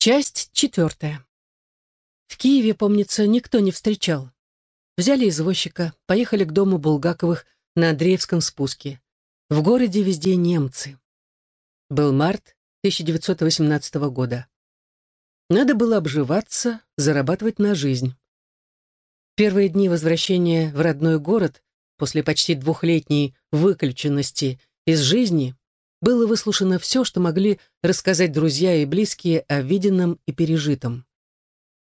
Часть четвертая. В Киеве, помнится, никто не встречал. Взяли извозчика, поехали к дому Булгаковых на Андреевском спуске. В городе везде немцы. Был март 1918 года. Надо было обживаться, зарабатывать на жизнь. Первые дни возвращения в родной город после почти двухлетней выключенности из жизни было выслушано все, что могли рассказать друзья и близкие о виденном и пережитом.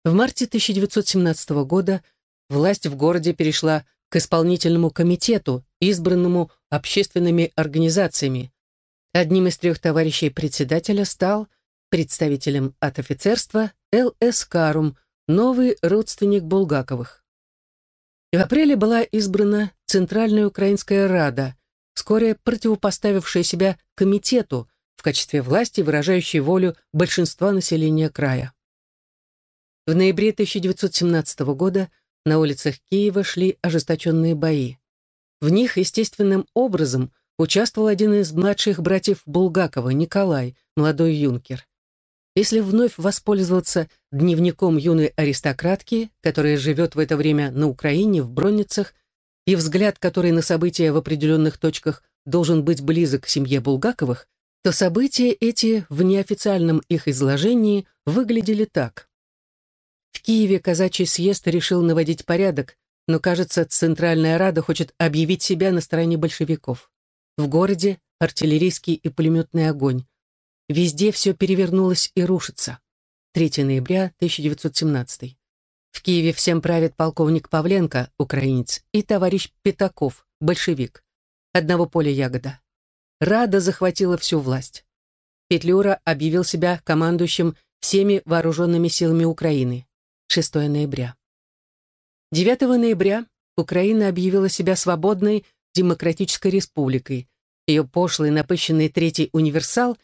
В марте 1917 года власть в городе перешла к исполнительному комитету, избранному общественными организациями. Одним из трех товарищей председателя стал представителем от офицерства Л.С. Карум, новый родственник Булгаковых. В апреле была избрана Центральная Украинская Рада, вскоре противопоставившая себя комитету в качестве власти, выражающей волю большинства населения края. В ноябре 1917 года на улицах Киева шли ожесточенные бои. В них естественным образом участвовал один из младших братьев Булгакова, Николай, молодой юнкер. Если вновь воспользоваться дневником юной аристократки, которая живет в это время на Украине, в Бронницах, и взгляд, который на события в определенных точках должен быть близок к семье Булгаковых, то события эти в неофициальном их изложении выглядели так. В Киеве казачий съезд решил наводить порядок, но, кажется, Центральная Рада хочет объявить себя на стороне большевиков. В городе артиллерийский и пулеметный огонь. Везде все перевернулось и рушится. 3 ноября 1917. В Киеве всем правит полковник Павленко, украинец, и товарищ Пятаков, большевик. Одного поля ягода. Рада захватила всю власть. Петлюра объявил себя командующим всеми вооруженными силами Украины. 6 ноября. 9 ноября Украина объявила себя свободной демократической республикой. Ее пошлый напыщенный третий универсал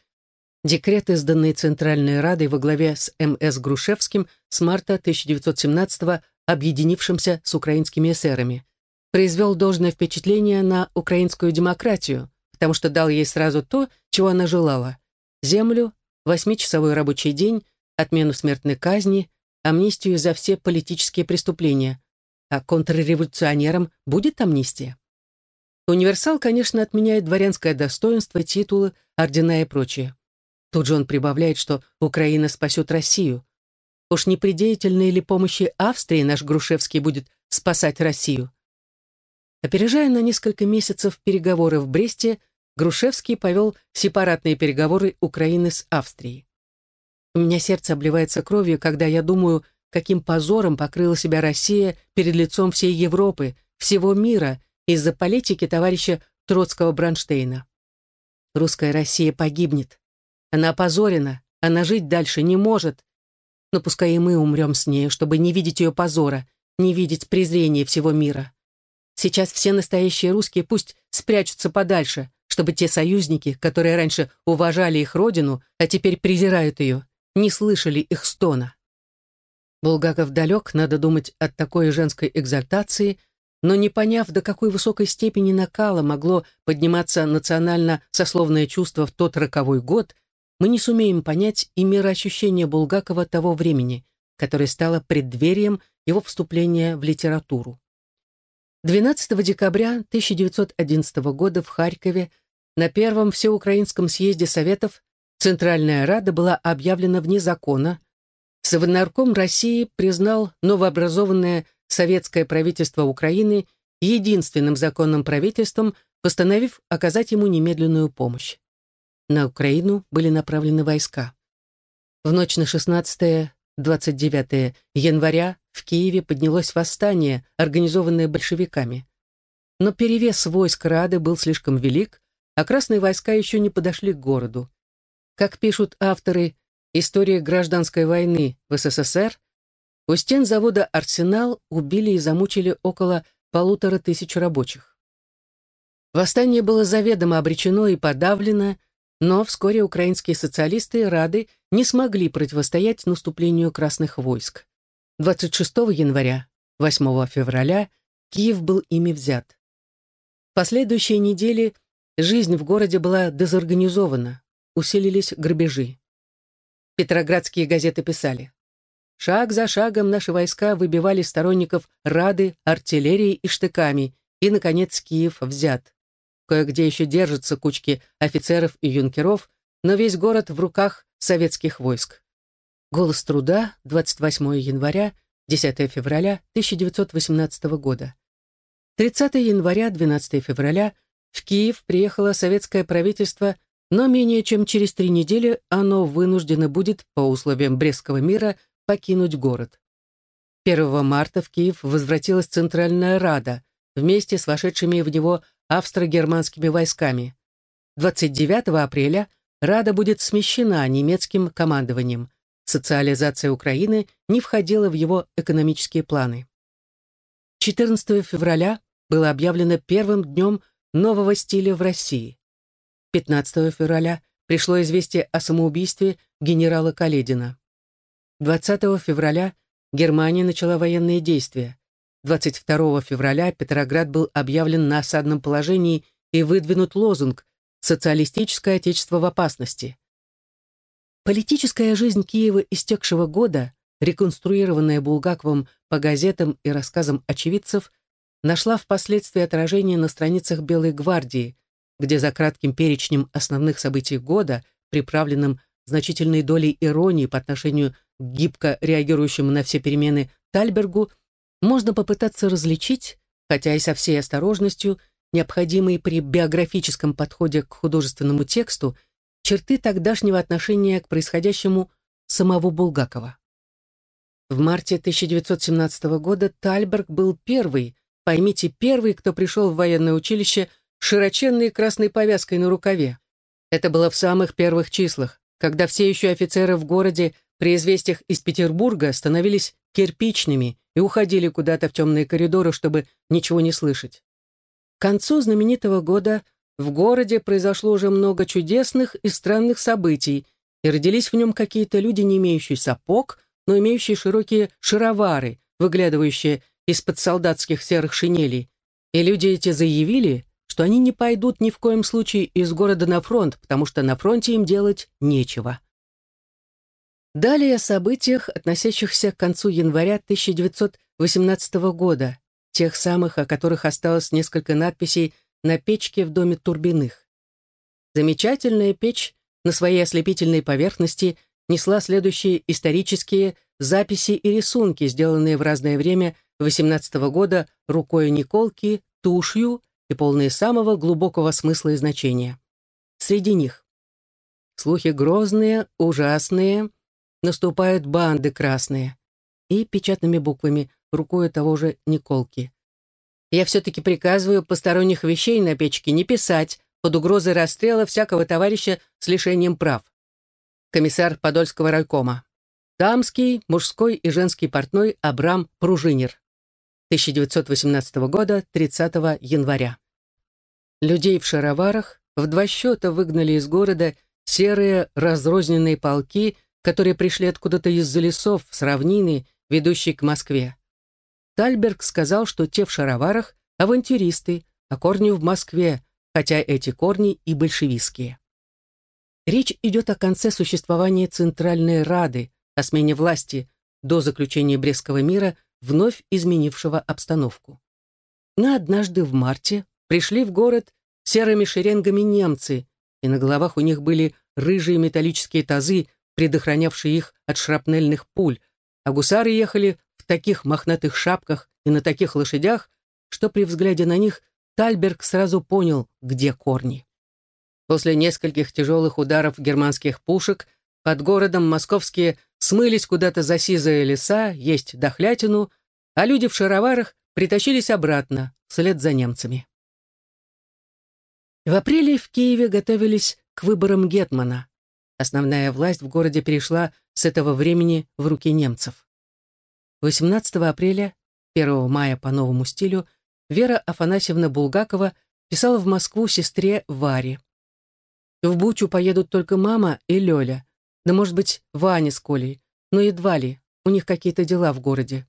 Декрет, изданный Центральной Радой во главе с М.С. Грушевским с марта 1917-го, объединившимся с украинскими эсерами, произвел должное впечатление на украинскую демократию, потому что дал ей сразу то, чего она желала – землю, восьмичасовой рабочий день, отмену смертной казни, амнистию за все политические преступления. А контрреволюционерам будет амнистия? Универсал, конечно, отменяет дворянское достоинство, титулы, ордена и прочее. Тут же он прибавляет, что Украина спасет Россию. Уж не при деятельной ли помощи Австрии наш Грушевский будет спасать Россию? Опережая на несколько месяцев переговоры в Бресте, Грушевский повел сепаратные переговоры Украины с Австрией. У меня сердце обливается кровью, когда я думаю, каким позором покрыла себя Россия перед лицом всей Европы, всего мира, из-за политики товарища Троцкого Бронштейна. Русская Россия погибнет. Она опозорена, она жить дальше не может. Но пускай и мы умрем с ней, чтобы не видеть ее позора, не видеть презрения всего мира. Сейчас все настоящие русские пусть спрячутся подальше, чтобы те союзники, которые раньше уважали их родину, а теперь презирают ее, не слышали их стона. Булгаков далек, надо думать, от такой женской экзальтации, но не поняв, до какой высокой степени накала могло подниматься национально-сословное чувство в тот роковой год, мы не сумеем понять и мироощущение Булгакова того времени, которое стало преддверием его вступления в литературу. 12 декабря 1911 года в Харькове на Первом Всеукраинском съезде Советов Центральная Рада была объявлена вне закона. Совнарком России признал новообразованное советское правительство Украины единственным законным правительством, постановив оказать ему немедленную помощь. На Украину были направлены войска. В ночь на 16-29 января в Киеве поднялось восстание, организованное большевиками. Но перевес войск Рады был слишком велик, а красные войска еще не подошли к городу. Как пишут авторы «Истории гражданской войны в СССР», у стен завода «Арсенал» убили и замучили около полутора тысяч рабочих. Восстание было заведомо обречено и подавлено, но вскоре украинские социалисты и Рады не смогли противостоять наступлению красных войск. 26 января, 8 февраля Киев был ими взят. В последующие недели жизнь в городе была дезорганизована, усилились грабежи. Петроградские газеты писали. Шаг за шагом наши войска выбивали сторонников Рады артиллерией и штыками, и, наконец, Киев взят. Кое-где еще держатся кучки офицеров и юнкеров, но весь город в руках советских войск. «Голос труда», 28 января, 10 февраля 1918 года. 30 января, 12 февраля в Киев приехало советское правительство, но менее чем через три недели оно вынуждено будет, по условиям Брестского мира, покинуть город. 1 марта в Киев возвратилась Центральная Рада вместе с вошедшими в него австро-германскими войсками. 29 апреля Рада будет смещена немецким командованием. Социализация Украины не входила в его экономические планы. 14 февраля было объявлено первым днем нового стиля в России. 15 февраля пришло известие о самоубийстве генерала Каледина. 20 февраля Германия начала военные действия. 22 февраля Петроград был объявлен на осадном положении и выдвинут лозунг «Социалистическое отечество в опасности». Политическая жизнь Киева истекшего года, реконструированная Булгаковым по газетам и рассказам очевидцев, нашла впоследствии отражение на страницах «Белой гвардии», где за кратким перечнем основных событий года, приправленным значительной долей иронии по отношению к гибко реагирующему на все перемены Тальбергу, можно попытаться различить, хотя и со всей осторожностью, необходимые при биографическом подходе к художественному тексту, черты тогдашнего отношения к происходящему самого Булгакова. В марте 1917 года Тальберг был первый, поймите, первый, кто пришел в военное училище с широченной красной повязкой на рукаве. Это было в самых первых числах, когда все еще офицеры в городе при известиях из Петербурга становились кирпичными и уходили куда-то в темные коридоры, чтобы ничего не слышать. К концу знаменитого года в городе произошло уже много чудесных и странных событий, и родились в нем какие-то люди, не имеющие сапог, но имеющие широкие шаровары, выглядывающие из-под солдатских серых шинелей. И люди эти заявили, что они не пойдут ни в коем случае из города на фронт, потому что на фронте им делать нечего. Далее о событиях, относящихся к концу января 1918 года, тех самых, о которых осталось несколько надписей на печке в доме Турбиных. Замечательная печь на своей ослепительной поверхности несла следующие исторические записи и рисунки, сделанные в разное время 18 года рукой Николки, тушью и полные самого глубокого смысла и значения. Среди них слухи грозные, ужасные, наступают банды красные. И печатными буквами, рукой того же Николки. Я все-таки приказываю посторонних вещей на печке не писать под угрозой расстрела всякого товарища с лишением прав. Комиссар Подольского райкома. Дамский, мужской и женский портной Абрам Пружинер. 1918 года, 30 января. Людей в шароварах в два счета выгнали из города серые разрозненные полки которые пришли откуда-то из-за лесов с равнины, ведущей к Москве. Тальберг сказал, что те в шароварах — авантюристы, а корни в Москве, хотя эти корни и большевистские. Речь идет о конце существования Центральной Рады, о смене власти до заключения Брестского мира, вновь изменившего обстановку. Но однажды в марте пришли в город серыми шеренгами немцы, и на головах у них были рыжие металлические тазы предохранявший их от шрапнельных пуль, а гусары ехали в таких мохнатых шапках и на таких лошадях, что при взгляде на них Тальберг сразу понял, где корни. После нескольких тяжелых ударов германских пушек под городом московские смылись куда-то за сизые леса, есть дохлятину, а люди в шароварах притащились обратно, вслед за немцами. В апреле в Киеве готовились к выборам Гетмана. Основная власть в городе перешла с этого времени в руки немцев. 18 апреля, 1 мая по новому стилю, Вера Афанасьевна Булгакова писала в Москву сестре Варе. В Бучу поедут только мама и Лёля, да, может быть, Ваня с Колей, но едва ли, у них какие-то дела в городе.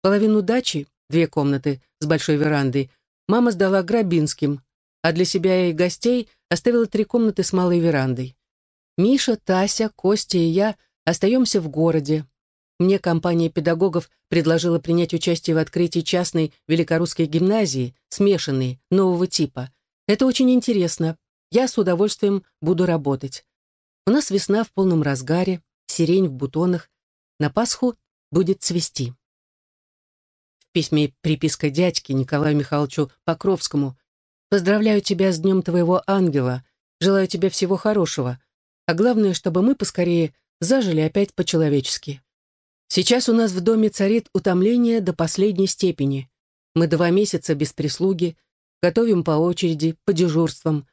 Половину дачи, две комнаты с большой верандой, мама сдала Грабинским, а для себя и гостей оставила три комнаты с малой верандой. Миша, Тася, Костя и я остаемся в городе. Мне компания педагогов предложила принять участие в открытии частной великорусской гимназии, смешанной, нового типа. Это очень интересно. Я с удовольствием буду работать. У нас весна в полном разгаре, сирень в бутонах. На Пасху будет цвести. В письме приписка дядьке Николаю Михайловичу Покровскому «Поздравляю тебя с днем твоего ангела. Желаю тебе всего хорошего. А главное, чтобы мы поскорее зажили опять по-человечески. Сейчас у нас в доме царит утомление до последней степени. Мы два месяца без прислуги, готовим по очереди, по дежурствам.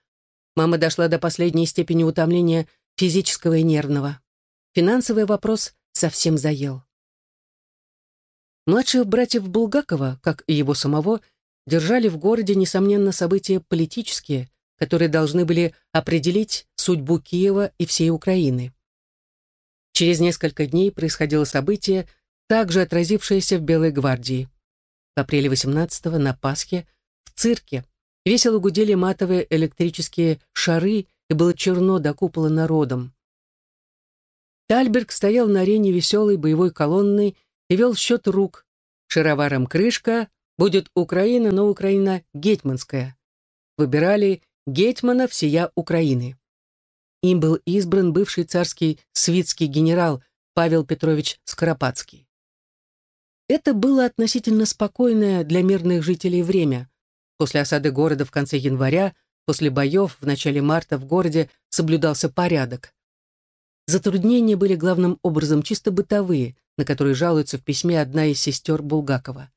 Мама дошла до последней степени утомления физического и нервного. Финансовый вопрос совсем заел. Младших братьев Булгакова, как и его самого, держали в городе, несомненно, события политические, которые должны были определить судьбу Киева и всей Украины. Через несколько дней происходило событие, также отразившееся в Белой гвардии. В апреле 18-го на Пасхе в цирке весело гудели матовые электрические шары, и было черно до купола народом. Тальберг стоял на арене веселой боевой колонной и вел счет рук. Шароваром крышка, будет Украина, но Украина гетьманская. Выбирали гетьмана всея Украины. Им был избран бывший царский свитский генерал Павел Петрович Скоропадский. Это было относительно спокойное для мирных жителей время. После осады города в конце января, после боев в начале марта в городе соблюдался порядок. Затруднения были главным образом чисто бытовые, на которые жалуется в письме одна из сестер Булгакова.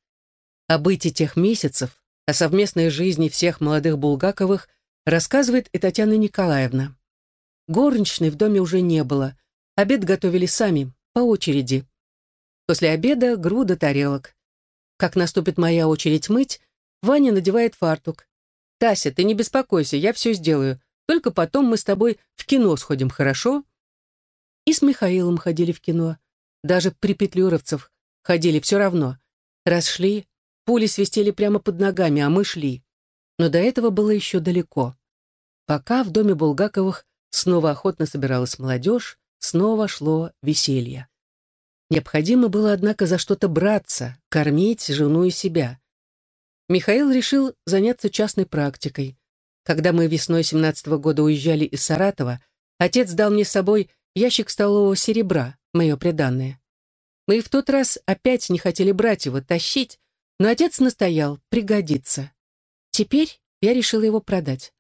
О быте тех месяцев, о совместной жизни всех молодых Булгаковых рассказывает и Татьяна Николаевна. Горничной в доме уже не было. Обед готовили сами, по очереди. После обеда груда тарелок. Как наступит моя очередь мыть, Ваня надевает фартук. «Тася, ты не беспокойся, я все сделаю. Только потом мы с тобой в кино сходим, хорошо?» И с Михаилом ходили в кино. Даже при Петлюровцев ходили все равно. Раз шли, пули свистели прямо под ногами, а мы шли. Но до этого было еще далеко. Пока в доме Булгаковых Снова охотно собиралась молодежь, снова шло веселье. Необходимо было, однако, за что-то браться, кормить жену и себя. Михаил решил заняться частной практикой. Когда мы весной 17 -го года уезжали из Саратова, отец дал мне с собой ящик столового серебра, мое преданное. Мы в тот раз опять не хотели брать его, тащить, но отец настоял, пригодится. Теперь я решила его продать.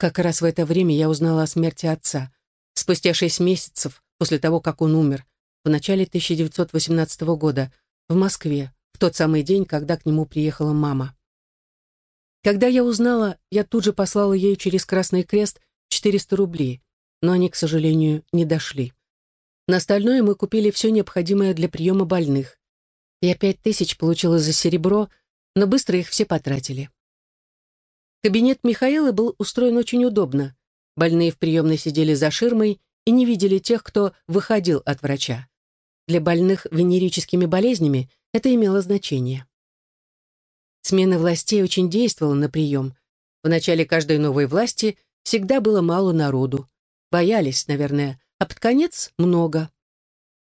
Как раз в это время я узнала о смерти отца. Спустя шесть месяцев после того, как он умер, в начале 1918 года, в Москве, в тот самый день, когда к нему приехала мама. Когда я узнала, я тут же послала ей через Красный Крест 400 рублей, но они, к сожалению, не дошли. На остальное мы купили все необходимое для приема больных. Я пять тысяч получила за серебро, но быстро их все потратили. Кабинет Михаила был устроен очень удобно. Больные в приемной сидели за ширмой и не видели тех, кто выходил от врача. Для больных венерическими болезнями это имело значение. Смена властей очень действовала на прием. В начале каждой новой власти всегда было мало народу. Боялись, наверное, а под конец много.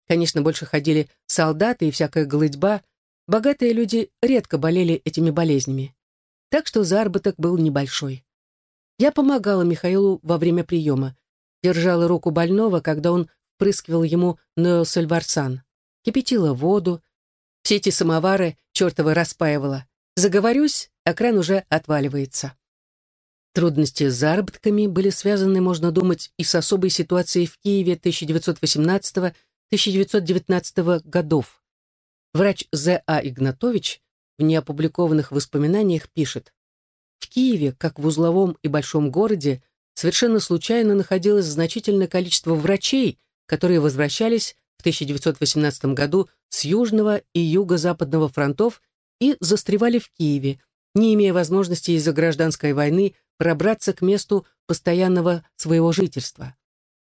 Конечно, больше ходили солдаты и всякая голыдьба. Богатые люди редко болели этими болезнями так что заработок был небольшой. Я помогала Михаилу во время приема, держала руку больного, когда он впрыскивал ему неосальварсан, кипятила воду, все эти самовары чертова распаивала. Заговорюсь, а кран уже отваливается. Трудности с заработками были связаны, можно думать, и с особой ситуацией в Киеве 1918-1919 годов. Врач З.А. Игнатович в неопубликованных воспоминаниях пишет, «В Киеве, как в узловом и большом городе, совершенно случайно находилось значительное количество врачей, которые возвращались в 1918 году с южного и юго-западного фронтов и застревали в Киеве, не имея возможности из-за гражданской войны пробраться к месту постоянного своего жительства.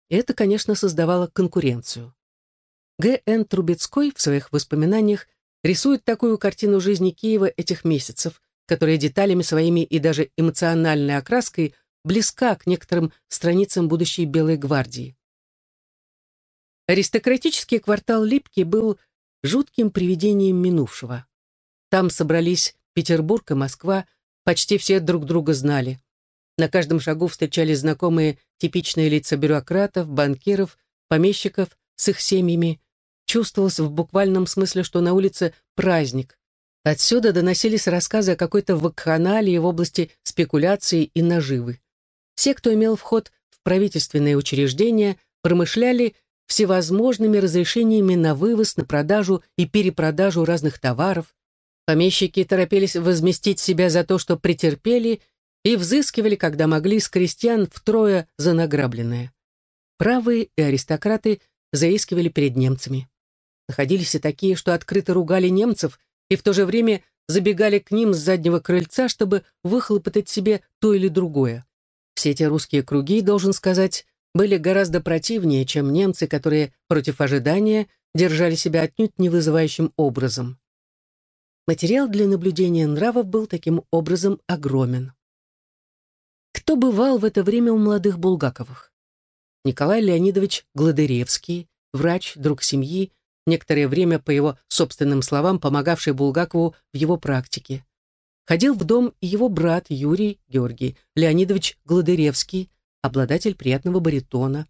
это, конечно, создавало конкуренцию. Г.Н. Трубецкой в своих воспоминаниях рисует такую картину жизни Киева этих месяцев, которая деталями своими и даже эмоциональной окраской близка к некоторым страницам будущей Белой гвардии. Аристократический квартал Липки был жутким привидением минувшего. Там собрались Петербург и Москва, почти все друг друга знали. На каждом шагу встречались знакомые типичные лица бюрократов, банкиров, помещиков с их семьями. Чувствовалось в буквальном смысле, что на улице праздник. Отсюда доносились рассказы о какой-то вакханалии в области спекуляции и наживы. Все, кто имел вход в правительственные учреждения, промышляли всевозможными разрешениями на вывоз, на продажу и перепродажу разных товаров. Помещики торопились возместить себя за то, что претерпели, и взыскивали, когда могли, с крестьян втрое за награбленное. Правые и аристократы заискивали перед немцами. Находились и такие, что открыто ругали немцев и в то же время забегали к ним с заднего крыльца, чтобы выхлопотать себе то или другое. Все эти русские круги, должен сказать, были гораздо противнее, чем немцы, которые против ожидания держали себя отнюдь не вызывающим образом. Материал для наблюдения нравов был таким образом огромен. Кто бывал в это время у молодых Булгаковых? Николай Леонидович Гладыревский, врач, друг семьи, некоторое время, по его собственным словам, помогавший Булгакову в его практике. Ходил в дом и его брат Юрий Георгий Леонидович Гладыревский, обладатель приятного баритона.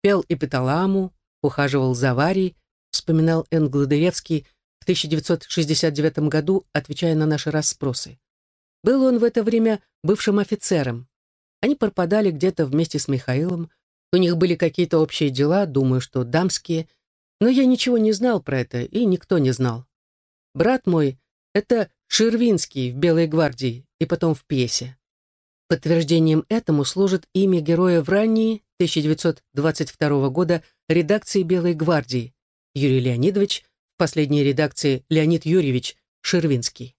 Пел эпиталаму, ухаживал за Варей, вспоминал Н. Гладыревский в 1969 году, отвечая на наши расспросы. Был он в это время бывшим офицером. Они пропадали где-то вместе с Михаилом. У них были какие-то общие дела, думаю, что дамские. Но я ничего не знал про это, и никто не знал. Брат мой — это Шервинский в «Белой гвардии» и потом в пьесе. Подтверждением этому служит имя героя в ранней 1922 года редакции «Белой гвардии» Юрий Леонидович, в последней редакции Леонид Юрьевич Шервинский.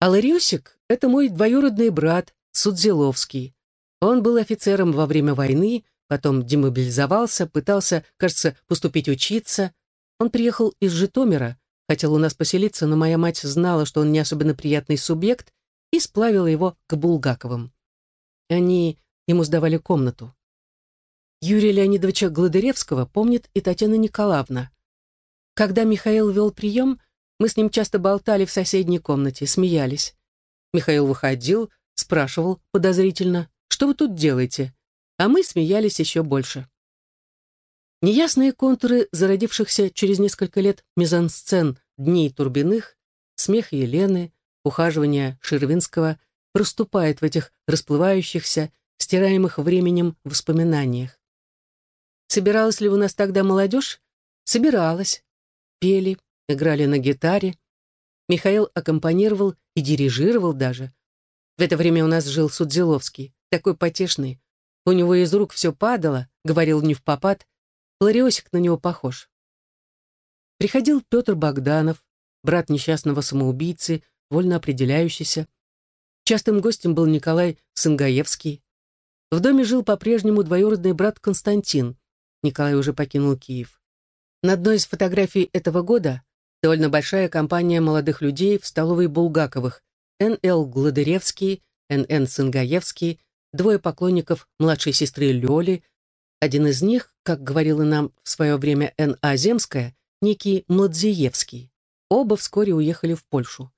А Ларюсик — это мой двоюродный брат Судзиловский. Он был офицером во время войны, потом демобилизовался, пытался, кажется, поступить учиться. Он приехал из Житомира, хотел у нас поселиться, но моя мать знала, что он не особенно приятный субъект, и сплавила его к Булгаковым. Они ему сдавали комнату. Юрия Леонидовича Гладыревского помнит и Татьяна Николаевна. Когда Михаил вел прием, мы с ним часто болтали в соседней комнате, смеялись. Михаил выходил, спрашивал подозрительно, «Что вы тут делаете?» А мы смеялись еще больше. Неясные контуры зародившихся через несколько лет мизансцен «Дней Турбиных», смех Елены, ухаживания Шервинского проступает в этих расплывающихся, стираемых временем воспоминаниях. Собиралась ли у нас тогда молодежь? Собиралась. Пели, играли на гитаре. Михаил аккомпанировал и дирижировал даже. В это время у нас жил Судзиловский, такой потешный. У него из рук все падало, говорил не в попад. Лариосик на него похож. Приходил Петр Богданов, брат несчастного самоубийцы, вольно определяющийся. Частым гостем был Николай Сынгаевский. В доме жил по-прежнему двоюродный брат Константин. Николай уже покинул Киев. На одной из фотографий этого года довольно большая компания молодых людей в столовой Булгаковых. Н.Л. Гладыревский, Н.Н. Сынгаевский, двое поклонников младшей сестры Лёли. Один из них, как говорила нам в свое время Н.А. Земская, некий Младзиевский. Оба вскоре уехали в Польшу.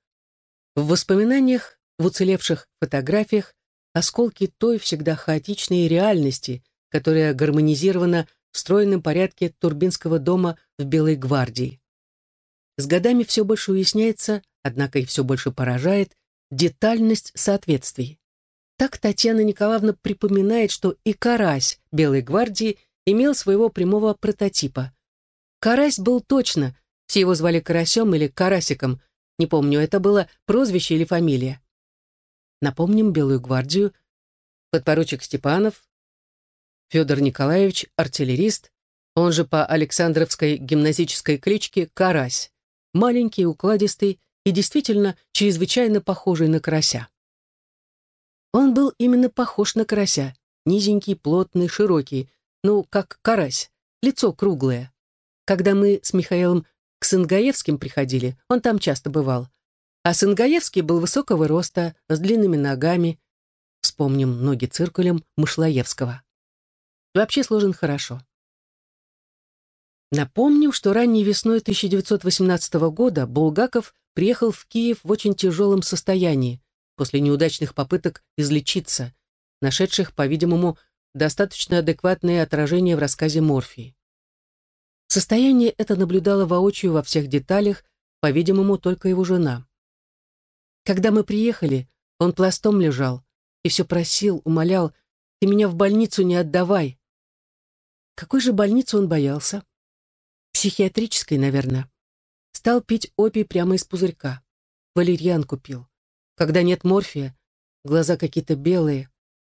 В воспоминаниях, в уцелевших фотографиях осколки той всегда хаотичной реальности, которая гармонизирована в стройном порядке Турбинского дома в Белой гвардии. С годами все больше уясняется, однако и все больше поражает, детальность соответствий. Так Татьяна Николаевна припоминает, что и Карась Белой гвардии имел своего прямого прототипа. Карась был точно, все его звали Карасем или Карасиком – не помню, это было прозвище или фамилия. Напомним Белую гвардию. Подпоручик Степанов, Федор Николаевич, артиллерист, он же по Александровской гимназической кличке Карась. Маленький, укладистый и действительно чрезвычайно похожий на карася. Он был именно похож на карася, низенький, плотный, широкий, ну, как карась, лицо круглое. Когда мы с Михаилом к Сынгаевским приходили, он там часто бывал. А Сынгаевский был высокого роста, с длинными ногами. Вспомним ноги циркулем Мышлоевского. Вообще сложен хорошо. Напомним, что ранней весной 1918 года Булгаков приехал в Киев в очень тяжелом состоянии после неудачных попыток излечиться, нашедших, по-видимому, достаточно адекватное отражение в рассказе Морфии. Состояние это наблюдало воочию во всех деталях, по-видимому, только его жена. Когда мы приехали, он пластом лежал и все просил, умолял, «Ты меня в больницу не отдавай». Какой же больницы он боялся? Психиатрической, наверное. Стал пить опий прямо из пузырька. Валерьян купил. Когда нет морфия, глаза какие-то белые,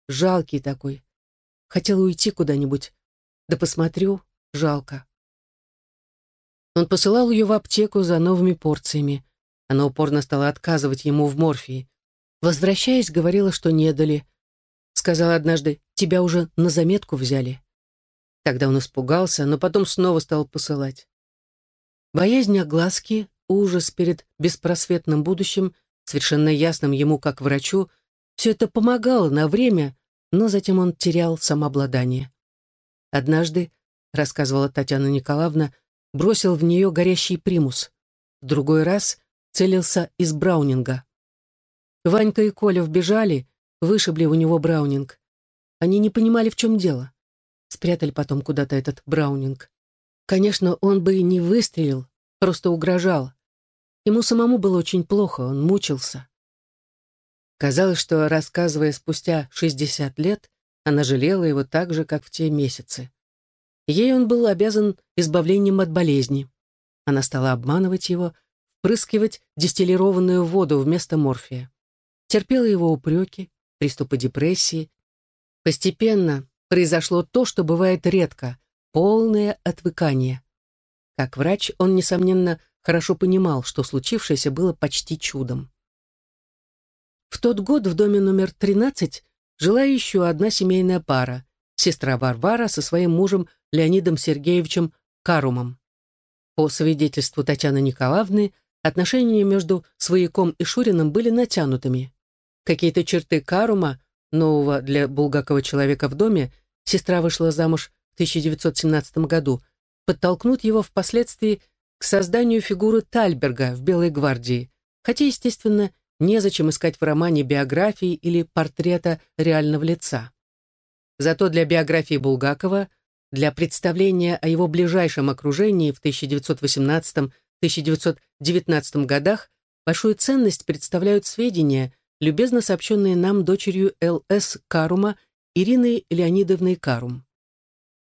жалкий такой. Хотел уйти куда-нибудь. Да посмотрю, жалко. Он посылал ее в аптеку за новыми порциями. Она упорно стала отказывать ему в морфии. Возвращаясь, говорила, что не дали. Сказала однажды, тебя уже на заметку взяли. Тогда он испугался, но потом снова стал посылать. Боязнь огласки, ужас перед беспросветным будущим, совершенно ясным ему как врачу, все это помогало на время, но затем он терял самообладание. Однажды, рассказывала Татьяна Николаевна, бросил в нее горящий примус. В другой раз целился из Браунинга. Ванька и Коля вбежали, вышибли у него Браунинг. Они не понимали, в чем дело. Спрятали потом куда-то этот Браунинг. Конечно, он бы и не выстрелил, просто угрожал. Ему самому было очень плохо, он мучился. Казалось, что, рассказывая спустя 60 лет, она жалела его так же, как в те месяцы. Ей он был обязан избавлением от болезни. Она стала обманывать его, впрыскивать дистиллированную воду вместо морфия. Терпела его упреки, приступы депрессии. Постепенно произошло то, что бывает редко — полное отвыкание. Как врач, он, несомненно, хорошо понимал, что случившееся было почти чудом. В тот год в доме номер 13 жила еще одна семейная пара, сестра Варвара со своим мужем Леонидом Сергеевичем Карумом. По свидетельству Татьяны Николаевны, отношения между Свояком и Шуриным были натянутыми. Какие-то черты Карума, нового для Булгакова человека в доме, сестра вышла замуж в 1917 году, подтолкнут его впоследствии к созданию фигуры Тальберга в «Белой гвардии», хотя, естественно, незачем искать в романе биографии или портрета реального лица. Зато для биографии Булгакова, для представления о его ближайшем окружении в 1918-1919 годах большую ценность представляют сведения, любезно сообщенные нам дочерью Л.С. Карума Ириной Леонидовной Карум.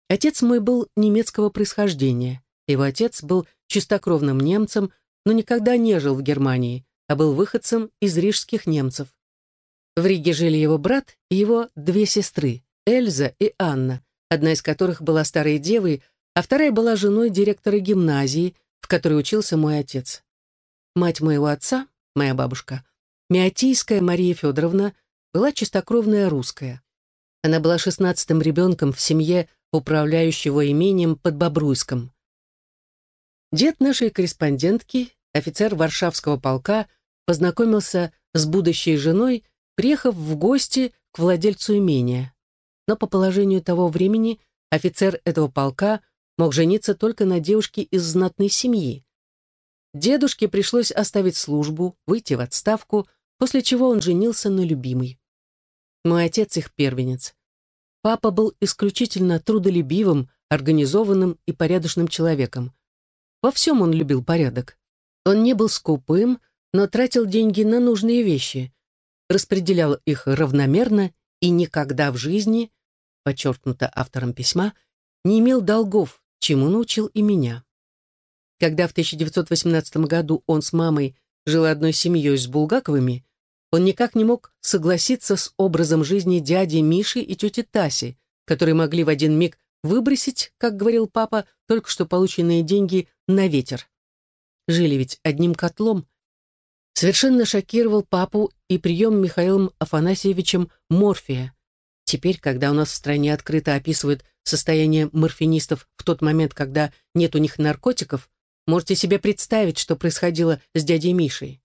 Отец мой был немецкого происхождения. Его отец был чистокровным немцем, но никогда не жил в Германии, а был выходцем из рижских немцев. В Риге жили его брат и его две сестры, Эльза и Анна, одна из которых была старой девой, а вторая была женой директора гимназии, в которой учился мой отец. Мать моего отца, моя бабушка, Меотийская Мария Федоровна, была чистокровная русская. Она была шестнадцатым ребенком в семье управляющего имением под Бобруйском. Дед нашей корреспондентки, офицер Варшавского полка, познакомился с будущей женой, приехав в гости к владельцу имения. Но по положению того времени офицер этого полка мог жениться только на девушке из знатной семьи. Дедушке пришлось оставить службу, выйти в отставку, после чего он женился на любимой. Мой отец их первенец. Папа был исключительно трудолюбивым, организованным и порядочным человеком. Во всем он любил порядок. Он не был скупым, но тратил деньги на нужные вещи, распределял их равномерно и никогда в жизни, подчеркнуто автором письма, не имел долгов, чему научил и меня. Когда в 1918 году он с мамой жил одной семьей с Булгаковыми, он никак не мог согласиться с образом жизни дяди Миши и тети Таси, которые могли в один миг выбросить, как говорил папа, только что полученные деньги на ветер. Жили ведь одним котлом. Совершенно шокировал папу и прием Михаилом Афанасьевичем морфия. Теперь, когда у нас в стране открыто описывают состояние морфинистов в тот момент, когда нет у них наркотиков, можете себе представить, что происходило с дядей Мишей.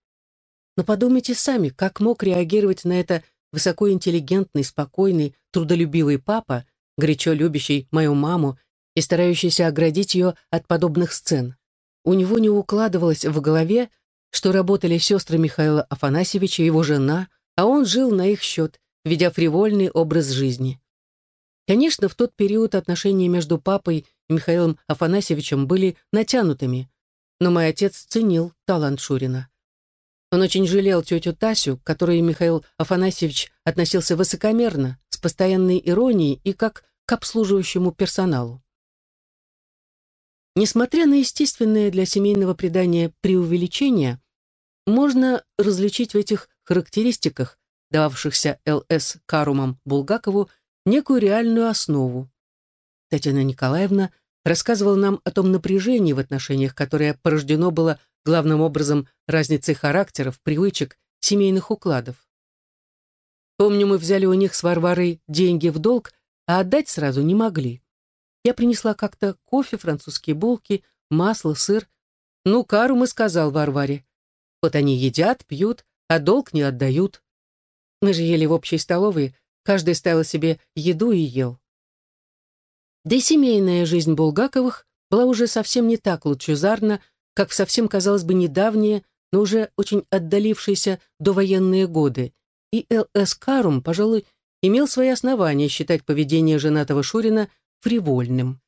Но подумайте сами, как мог реагировать на это высокоинтеллигентный, спокойный, трудолюбивый папа, горячо любящий мою маму и старающийся оградить ее от подобных сцен. У него не укладывалось в голове, что работали сестры Михаила Афанасьевича, его жена, а он жил на их счет, ведя фривольный образ жизни. Конечно, в тот период отношения между папой и Михаилом Афанасьевичем были натянутыми, но мой отец ценил талант Шурина. Он очень жалел тетю Тасю, к которой Михаил Афанасьевич относился высокомерно, с постоянной иронией и как к обслуживающему персоналу. Несмотря на естественное для семейного предания преувеличение, можно различить в этих характеристиках, дававшихся Л.С. Карумом Булгакову, некую реальную основу. Татьяна Николаевна рассказывала нам о том напряжении в отношениях, которое порождено было главным образом разницей характеров, привычек, семейных укладов. Помню, мы взяли у них с Варварой деньги в долг, а отдать сразу не могли. Я принесла как-то кофе, французские булки, масло, сыр. Ну, кару мы сказал Варваре. Вот они едят, пьют, а долг не отдают. Мы же ели в общей столовой, каждый ставил себе еду и ел. Да и семейная жизнь Булгаковых была уже совсем не так лучезарна, как в совсем, казалось бы, недавние, но уже очень отдалившиеся довоенные годы, и Л.С. Карум, пожалуй, имел свои основания считать поведение женатого Шурина фривольным.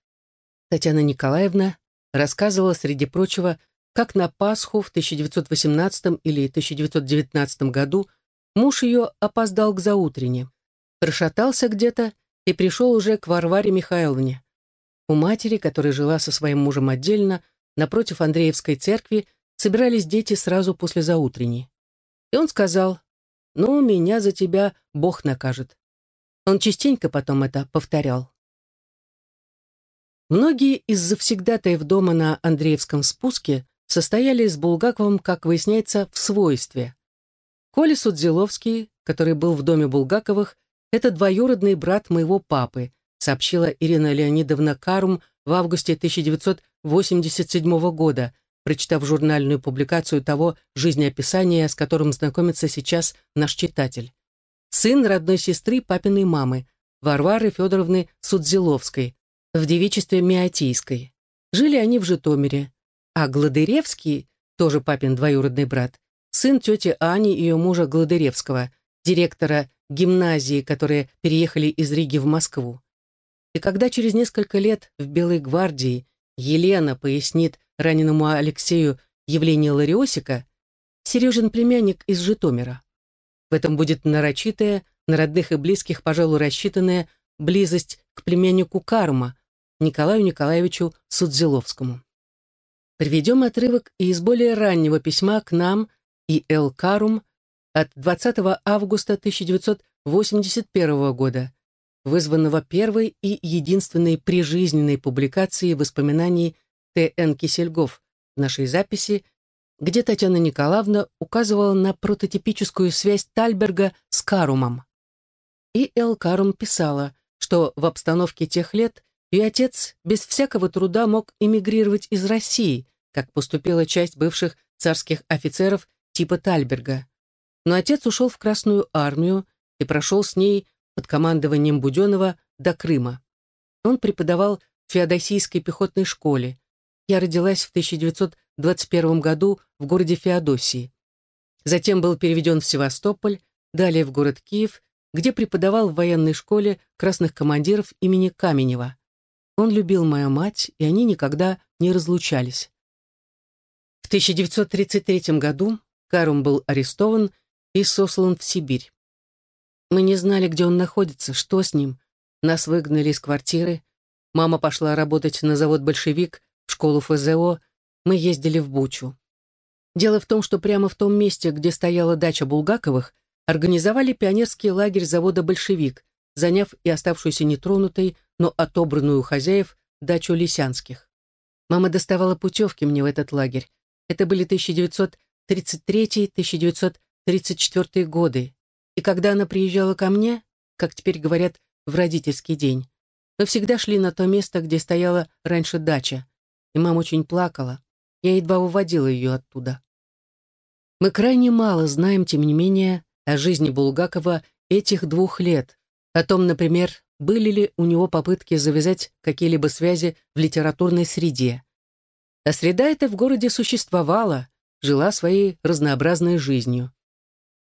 Татьяна Николаевна рассказывала, среди прочего, как на Пасху в 1918 или 1919 году муж ее опоздал к заутрене, прошатался где-то и пришел уже к Варваре Михайловне. У матери, которая жила со своим мужем отдельно, напротив Андреевской церкви собирались дети сразу после заутренней. И он сказал, «Ну, меня за тебя Бог накажет». Он частенько потом это повторял. Многие из завсегдатаев дома на Андреевском спуске состояли с Булгаковым, как выясняется, в свойстве. Коля Судзиловский, который был в доме Булгаковых, это двоюродный брат моего папы, сообщила Ирина Леонидовна Карум в августе 1987 года, прочитав журнальную публикацию того жизнеописания, с которым знакомится сейчас наш читатель. Сын родной сестры папиной мамы, Варвары Федоровны Судзиловской, в девичестве Миотийской. Жили они в Житомире, а Гладыревский, тоже папин двоюродный брат, сын тети Ани и ее мужа Гладыревского, директора гимназии, которые переехали из Риги в Москву. И когда через несколько лет в Белой гвардии Елена пояснит раненому Алексею явление Лариосика, Сережин племянник из Житомира. В этом будет нарочитая, на родных и близких, пожалуй, рассчитанная близость к племяннику Карма, Николаю Николаевичу Судзиловскому. Приведем отрывок из более раннего письма к нам и Эл Карум от 20 августа 1981 года, вызванного первой и единственной прижизненной публикацией воспоминаний Т.Н. Кисельгов в нашей записи, где Татьяна Николаевна указывала на прототипическую связь Тальберга с Карумом. И Эл Карум писала, что в обстановке тех лет ее отец без всякого труда мог эмигрировать из России, как поступила часть бывших царских офицеров типа Тальберга. Но отец ушел в Красную армию и прошел с ней под командованием Буденова до Крыма. Он преподавал в Феодосийской пехотной школе. Я родилась в 1921 году в городе Феодосии. Затем был переведен в Севастополь, далее в город Киев, где преподавал в военной школе красных командиров имени Каменева. Он любил мою мать, и они никогда не разлучались. В 1933 году Карум был арестован и сослан в Сибирь. Мы не знали, где он находится, что с ним. Нас выгнали из квартиры. Мама пошла работать на завод «Большевик», в школу ФЗО. Мы ездили в Бучу. Дело в том, что прямо в том месте, где стояла дача Булгаковых, организовали пионерский лагерь завода «Большевик», заняв и оставшуюся нетронутой, но отобранную у хозяев дачу Лисянских. Мама доставала путевки мне в этот лагерь. Это были 1933-1934 годы, и когда она приезжала ко мне, как теперь говорят, в родительский день, мы всегда шли на то место, где стояла раньше дача, и мама очень плакала. Я едва выводила ее оттуда. Мы крайне мало знаем, тем не менее, о жизни Булгакова этих двух лет, о том, например, были ли у него попытки завязать какие-либо связи в литературной среде. А среда эта в городе существовала, жила своей разнообразной жизнью.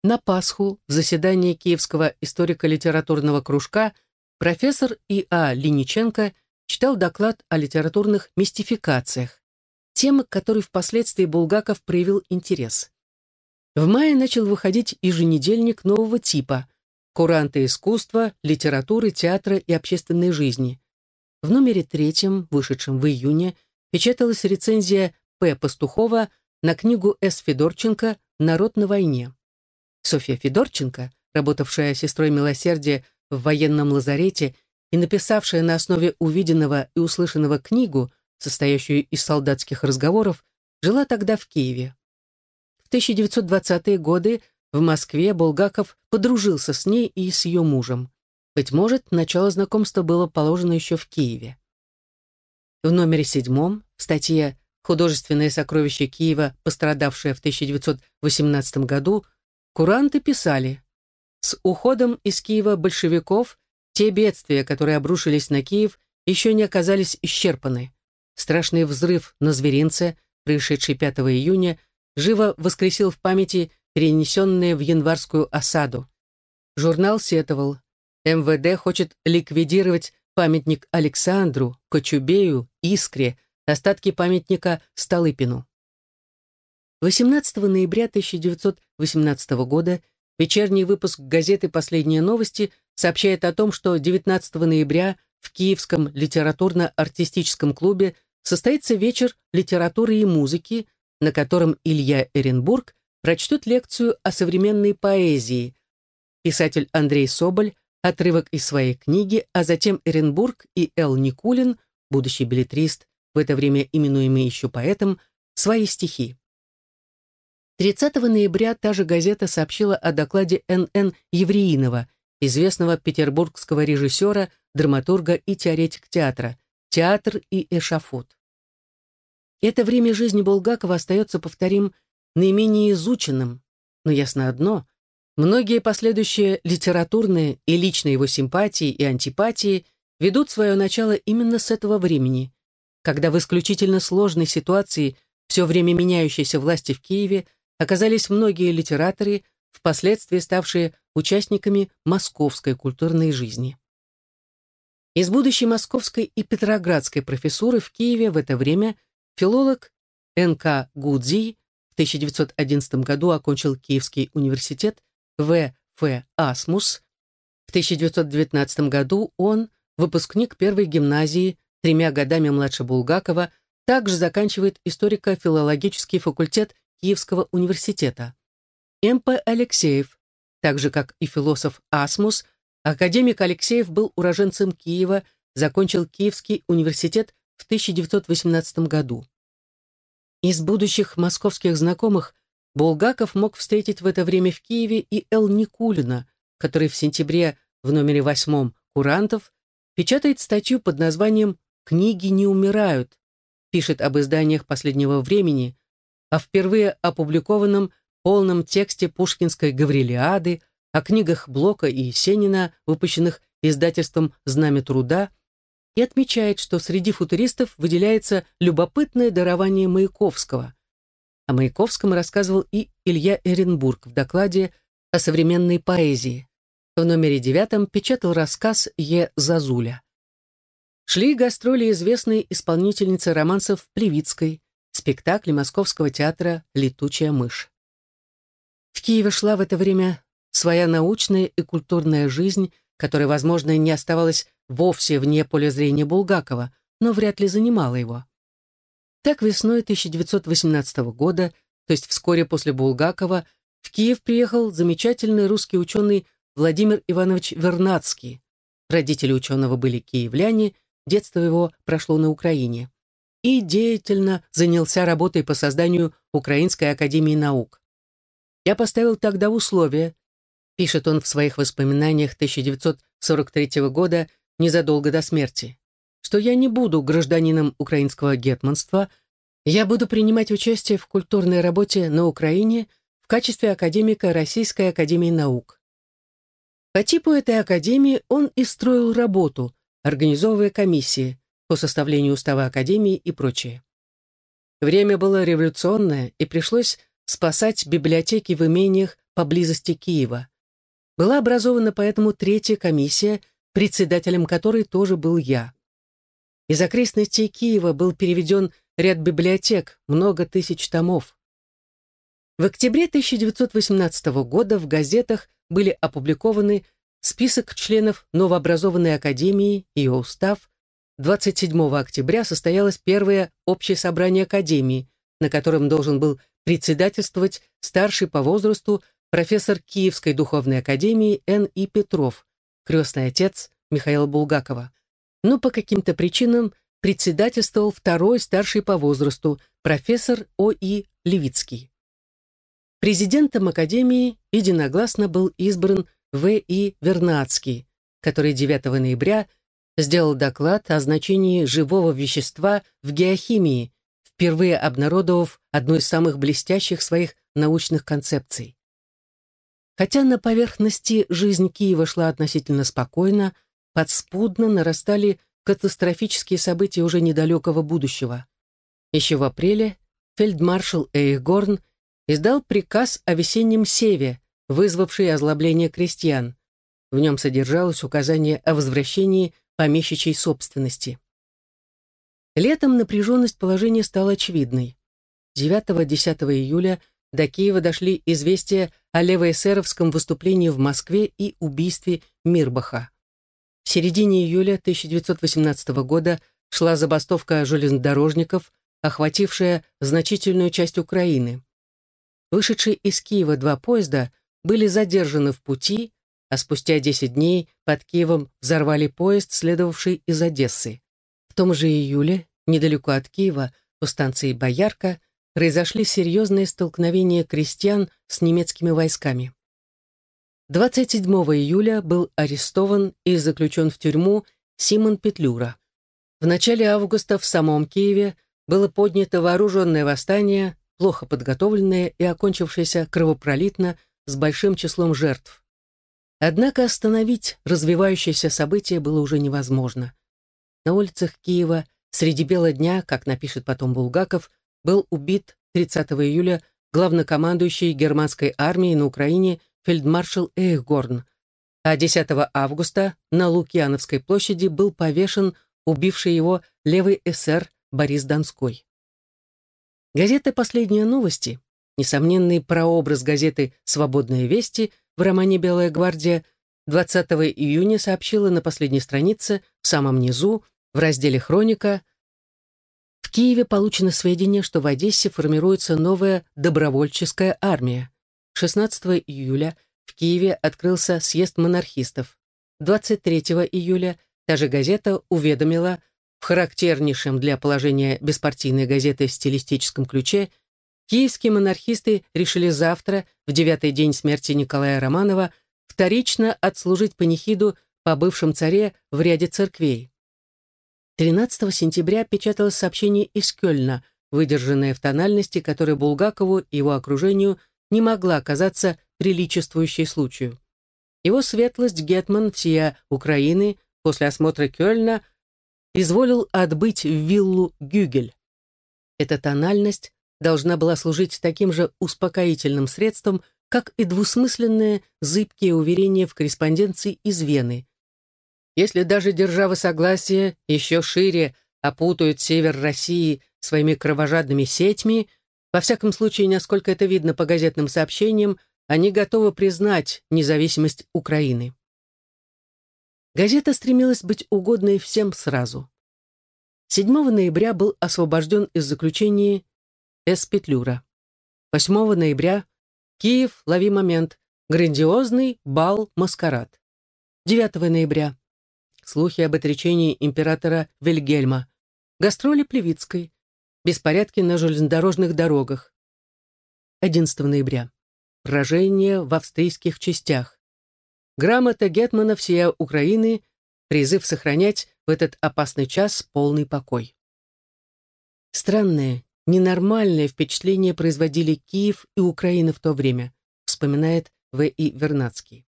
На Пасху в заседании Киевского историко-литературного кружка профессор И.А. Линиченко читал доклад о литературных мистификациях, тема, к которой впоследствии Булгаков проявил интерес. В мае начал выходить еженедельник нового типа «Куранты искусства, литературы, театра и общественной жизни». В номере третьем, вышедшем в июне, печаталась рецензия П. Пастухова на книгу С. Федорченко «Народ на войне». Софья Федорченко, работавшая сестрой милосердия в военном лазарете и написавшая на основе увиденного и услышанного книгу, состоящую из солдатских разговоров, жила тогда в Киеве. В 1920-е годы в Москве Булгаков подружился с ней и с ее мужем. Быть может, начало знакомства было положено еще в Киеве. В номере седьмом, в статье «Художественное сокровище Киева, пострадавшее в 1918 году», куранты писали «С уходом из Киева большевиков те бедствия, которые обрушились на Киев, еще не оказались исчерпаны. Страшный взрыв на Зверинце, происшедший 5 июня, живо воскресил в памяти перенесенные в январскую осаду. Журнал сетовал. МВД хочет ликвидировать памятник Александру, Кочубею, Искре, остатки памятника Столыпину. 18 ноября 1918 года вечерний выпуск газеты «Последние новости» сообщает о том, что 19 ноября в Киевском литературно-артистическом клубе состоится вечер литературы и музыки, на котором Илья Эренбург прочтет лекцию о современной поэзии. Писатель Андрей Соболь – отрывок из своей книги, а затем Эренбург и Эл Никулин, будущий билетрист, в это время именуемый еще поэтом, свои стихи. 30 ноября та же газета сообщила о докладе Н.Н. Евреинова, известного петербургского режиссера, драматурга и теоретик театра, театр и эшафот. Это время жизни Булгакова остается, повторим, наименее изученным, но ясно одно — многие последующие литературные и личные его симпатии и антипатии ведут свое начало именно с этого времени, когда в исключительно сложной ситуации все время меняющейся власти в Киеве оказались многие литераторы, впоследствии ставшие участниками московской культурной жизни. Из будущей московской и петроградской профессуры в Киеве в это время – Филолог Н.К. Гудзий в 1911 году окончил Киевский университет В. Ф. Асмус. В 1919 году он, выпускник первой гимназии, тремя годами младше Булгакова, также заканчивает историко-филологический факультет Киевского университета. М.П. Алексеев, так же как и философ Асмус, академик Алексеев был уроженцем Киева, закончил Киевский университет в 1918 году. Из будущих московских знакомых Булгаков мог встретить в это время в Киеве и Эл Никулина, который в сентябре в номере восьмом «Курантов» печатает статью под названием «Книги не умирают», пишет об изданиях последнего времени, о впервые опубликованном полном тексте пушкинской «Гаврилиады», о книгах Блока и Есенина, выпущенных издательством «Знамя труда», и отмечает, что среди футуристов выделяется любопытное дарование Маяковского. О Маяковском рассказывал и Илья Эренбург в докладе о современной поэзии. В номере девятом печатал рассказ Е. Зазуля. Шли гастроли известной исполнительницы романсов Плевицкой, спектакли Московского театра «Летучая мышь». В Киеве шла в это время своя научная и культурная жизнь, которая, возможно, не оставалась вовсе вне поля зрения Булгакова, но вряд ли занимала его. Так весной 1918 года, то есть вскоре после Булгакова, в Киев приехал замечательный русский ученый Владимир Иванович Вернадский. Родители ученого были киевляне, детство его прошло на Украине. И деятельно занялся работой по созданию Украинской академии наук. Я поставил тогда условие, пишет он в своих воспоминаниях 1943 года, незадолго до смерти, что я не буду гражданином украинского гетманства, я буду принимать участие в культурной работе на Украине в качестве академика Российской академии наук. По типу этой академии он и строил работу, организовывая комиссии по составлению устава академии и прочее. Время было революционное, и пришлось спасать библиотеки в имениях поблизости Киева. Была образована поэтому третья комиссия, председателем которой тоже был я. Из окрестностей Киева был переведен ряд библиотек, много тысяч томов. В октябре 1918 года в газетах были опубликованы список членов новообразованной академии, ее устав. 27 октября состоялось первое общее собрание академии, на котором должен был председательствовать старший по возрасту профессор Киевской духовной академии Н. И. Петров, крестный отец Михаила Булгакова. Но по каким-то причинам председательствовал второй старший по возрасту профессор О. И. Левицкий. Президентом Академии единогласно был избран В. И. Вернадский, который 9 ноября сделал доклад о значении живого вещества в геохимии, впервые обнародовав одну из самых блестящих своих научных концепций. Хотя на поверхности жизнь Киева шла относительно спокойно, подспудно нарастали катастрофические события уже недалекого будущего. Еще в апреле фельдмаршал Эйхгорн издал приказ о весеннем севе, вызвавший озлобление крестьян. В нем содержалось указание о возвращении помещичьей собственности. Летом напряженность положения стала очевидной. 9-10 июля до Киева дошли известия о левоэсеровском выступлении в Москве и убийстве Мирбаха. В середине июля 1918 года шла забастовка железнодорожников, охватившая значительную часть Украины. Вышедшие из Киева два поезда были задержаны в пути, а спустя 10 дней под Киевом взорвали поезд, следовавший из Одессы. В том же июле, недалеко от Киева, у станции Боярка, произошли серьезные столкновения крестьян с немецкими войсками. 27 июля был арестован и заключен в тюрьму Симон Петлюра. В начале августа в самом Киеве было поднято вооруженное восстание, плохо подготовленное и окончившееся кровопролитно с большим числом жертв. Однако остановить развивающееся событие было уже невозможно. На улицах Киева среди бела дня, как напишет потом Булгаков, был убит 30 июля главнокомандующий германской армией на Украине фельдмаршал Эйхгорн, а 10 августа на Лукьяновской площади был повешен убивший его левый эсер Борис Донской. Газета «Последние новости», несомненный прообраз газеты «Свободные вести» в романе «Белая гвардия» 20 июня сообщила на последней странице, в самом низу, в разделе «Хроника», в Киеве получено сведения, что в Одессе формируется новая добровольческая армия. 16 июля в Киеве открылся съезд монархистов. 23 июля та же газета уведомила в характернейшем для положения беспартийной газеты стилистическом ключе, киевские монархисты решили завтра, в девятый день смерти Николая Романова, вторично отслужить панихиду по бывшем царе в ряде церквей. 13 сентября печаталось сообщение из Кёльна, выдержанное в тональности, которая Булгакову и его окружению не могла оказаться приличествующей случаю. Его светлость Гетман всея Украины после осмотра Кёльна изволил отбыть в виллу Гюгель. Эта тональность должна была служить таким же успокоительным средством, как и двусмысленные зыбкие уверения в корреспонденции из Вены. Если даже державы согласия еще шире опутают север России своими кровожадными сетьми, во всяком случае, насколько это видно по газетным сообщениям, они готовы признать независимость Украины. Газета стремилась быть угодной всем сразу. 7 ноября был освобожден из заключения С. Петлюра. 8 ноября Киев, лови момент, грандиозный бал-маскарад. 9 ноября слухи об отречении императора Вильгельма, гастроли Плевицкой, беспорядки на железнодорожных дорогах. 11 ноября поражение в австрийских частях. Грамота Гетмана всея Украины, призыв сохранять в этот опасный час полный покой. Странное, ненормальное впечатление производили Киев и Украина в то время, вспоминает В. И. Вернадский.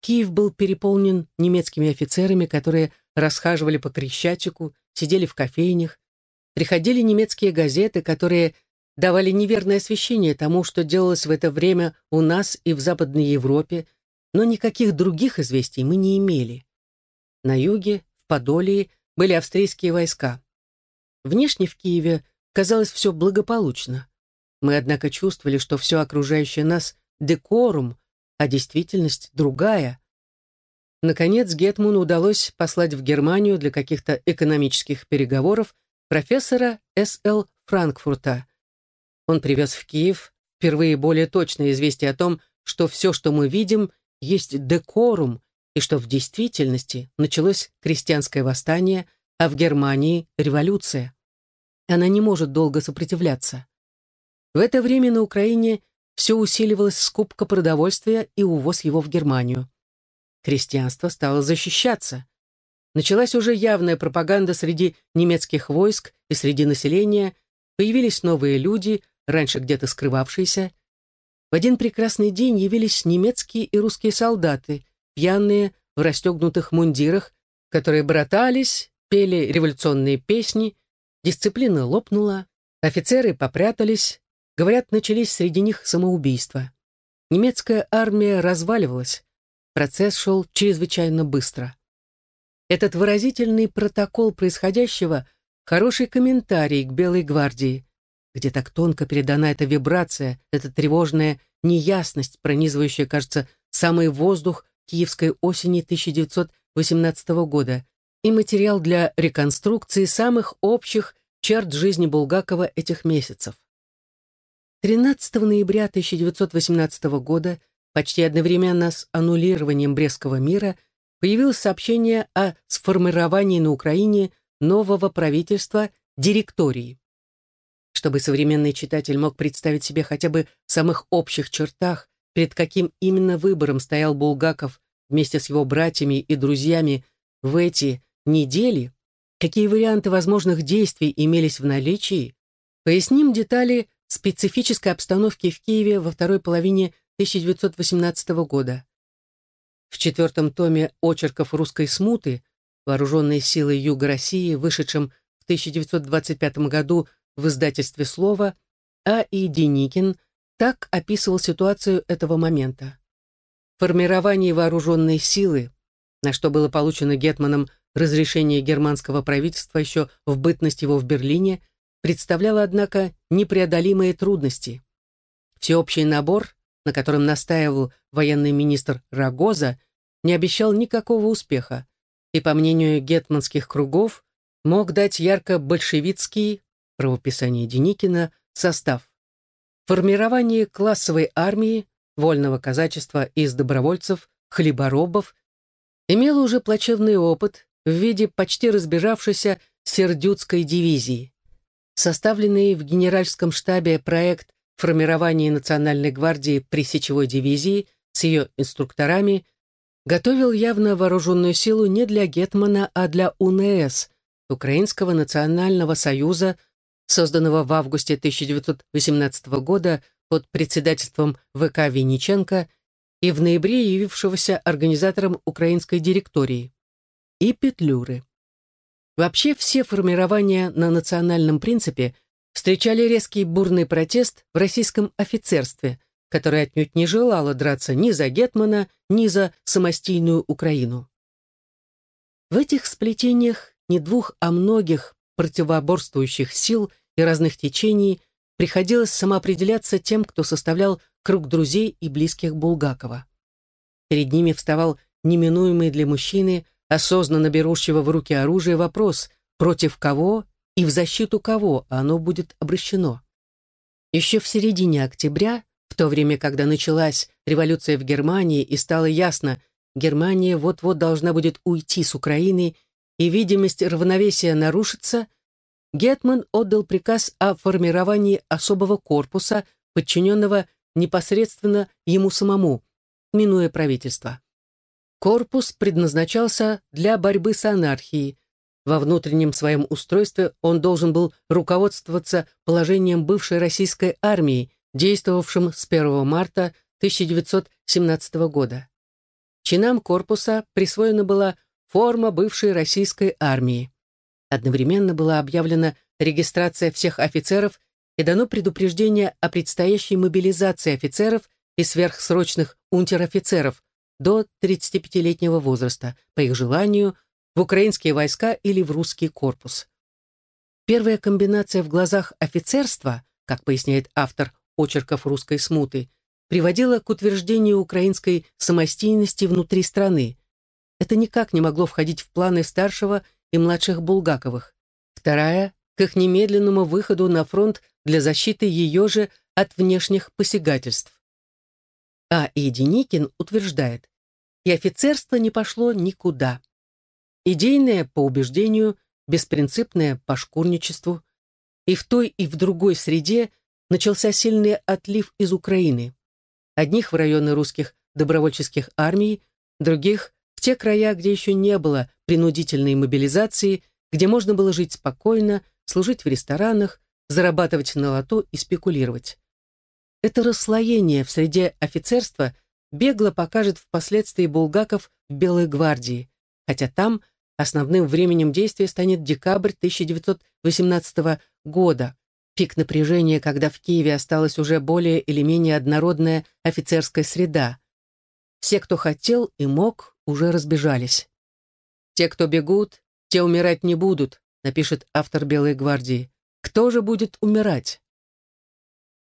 Киев был переполнен немецкими офицерами, которые расхаживали по Крещатику, сидели в кофейнях. Приходили немецкие газеты, которые давали неверное освещение тому, что делалось в это время у нас и в Западной Европе, но никаких других известий мы не имели. На юге, в Подолии, были австрийские войска. Внешне в Киеве казалось все благополучно. Мы, однако, чувствовали, что все окружающее нас — декорум, а действительность другая. Наконец, Гетману удалось послать в Германию для каких-то экономических переговоров профессора С.Л. Франкфурта. Он привез в Киев впервые более точное известие о том, что все, что мы видим, есть декорум, и что в действительности началось крестьянское восстание, а в Германии — революция. Она не может долго сопротивляться. В это время на Украине все усиливалась скупка продовольствия и увоз его в Германию. Крестьянство стало защищаться. Началась уже явная пропаганда среди немецких войск и среди населения, появились новые люди, раньше где-то скрывавшиеся. В один прекрасный день явились немецкие и русские солдаты, пьяные, в расстегнутых мундирах, которые братались, пели революционные песни, дисциплина лопнула, офицеры попрятались, говорят, начались среди них самоубийства. Немецкая армия разваливалась, процесс шел чрезвычайно быстро. Этот выразительный протокол происходящего — хороший комментарий к Белой гвардии, где так тонко передана эта вибрация, эта тревожная неясность, пронизывающая, кажется, самый воздух киевской осени 1918 года и материал для реконструкции самых общих черт жизни Булгакова этих месяцев. 13 ноября 1918 года, почти одновременно с аннулированием Брестского мира, появилось сообщение о сформировании на Украине нового правительства директории. Чтобы современный читатель мог представить себе хотя бы в самых общих чертах, перед каким именно выбором стоял Булгаков вместе с его братьями и друзьями в эти недели, какие варианты возможных действий имелись в наличии, поясним детали специфической обстановки в Киеве во второй половине 1918 года. В четвертом томе очерков русской смуты «Вооруженные силы Юга России», вышедшем в 1925 году в издательстве «Слово», А. И. Деникин так описывал ситуацию этого момента. Формирование вооруженной силы, на что было получено Гетманом разрешение германского правительства еще в бытность его в Берлине, представляло, однако, непреодолимые трудности. Всеобщий набор, на котором настаивал военный министр Рогоза, не обещал никакого успеха, и, по мнению гетманских кругов, мог дать ярко большевистский правописание Деникина, состав. Формирование классовой армии, вольного казачества из добровольцев, хлеборобов, имело уже плачевный опыт в виде почти разбежавшейся Сердютской дивизии. Составленный в генеральском штабе проект формирования Национальной гвардии при сечевой дивизии с ее инструкторами готовил явно вооруженную силу не для Гетмана, а для УНС, Украинского национального союза созданного в августе 1918 года под председательством ВК Винниченко и в ноябре явившегося организатором украинской директории, и Петлюры. Вообще все формирования на национальном принципе встречали резкий бурный протест в российском офицерстве, которое отнюдь не желало драться ни за Гетмана, ни за самостийную Украину. В этих сплетениях не двух, а многих противоборствующих сил и разных течений приходилось самоопределяться тем, кто составлял круг друзей и близких Булгакова. Перед ними вставал неминуемый для мужчины, осознанно берущего в руки оружие, вопрос, против кого и в защиту кого оно будет обращено. Еще в середине октября, в то время, когда началась революция в Германии и стало ясно, Германия вот-вот должна будет уйти с Украины и видимость равновесия нарушится, Гетман отдал приказ о формировании особого корпуса, подчиненного непосредственно ему самому, минуя правительство. Корпус предназначался для борьбы с анархией. Во внутреннем своем устройстве он должен был руководствоваться положением бывшей российской армии, действовавшим с 1 марта 1917 года. Чинам корпуса присвоена была форма бывшей российской армии. Одновременно была объявлена регистрация всех офицеров и дано предупреждение о предстоящей мобилизации офицеров и сверхсрочных унтер-офицеров до 35-летнего возраста, по их желанию, в украинские войска или в русский корпус. Первая комбинация в глазах офицерства, как поясняет автор очерков русской смуты, приводила к утверждению украинской самостийности внутри страны. Это никак не могло входить в планы старшего и младших Булгаковых. Вторая — к их немедленному выходу на фронт для защиты ее же от внешних посягательств. А и Деникин утверждает, и офицерство не пошло никуда. Идейное по убеждению, беспринципное по шкурничеству. И в той, и в другой среде начался сильный отлив из Украины. Одних в районы русских добровольческих армий, других в те края, где еще не было принудительной мобилизации, где можно было жить спокойно, служить в ресторанах, зарабатывать на лото и спекулировать. Это расслоение в среде офицерства бегло покажет впоследствии Булгаков в Белой гвардии, хотя там основным временем действия станет декабрь 1918 года, пик напряжения, когда в Киеве осталась уже более или менее однородная офицерская среда. Все, кто хотел и мог, уже разбежались. «Те, кто бегут, те умирать не будут», напишет автор «Белой гвардии». «Кто же будет умирать?»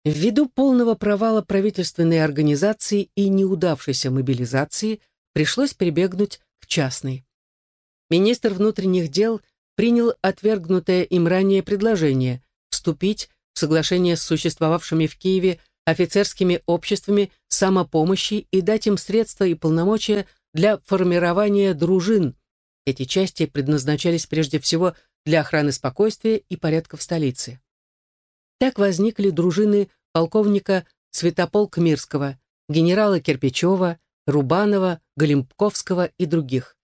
Ввиду полного провала правительственной организации и неудавшейся мобилизации пришлось прибегнуть к частной. Министр внутренних дел принял отвергнутое им ранее предложение вступить в соглашение с существовавшими в Киеве офицерскими обществами самопомощи и дать им средства и полномочия для формирования дружин. Эти части предназначались прежде всего для охраны спокойствия и порядка в столице. Так возникли дружины полковника Святополк Мирского, генерала Кирпичева, Рубанова, Голембковского и других.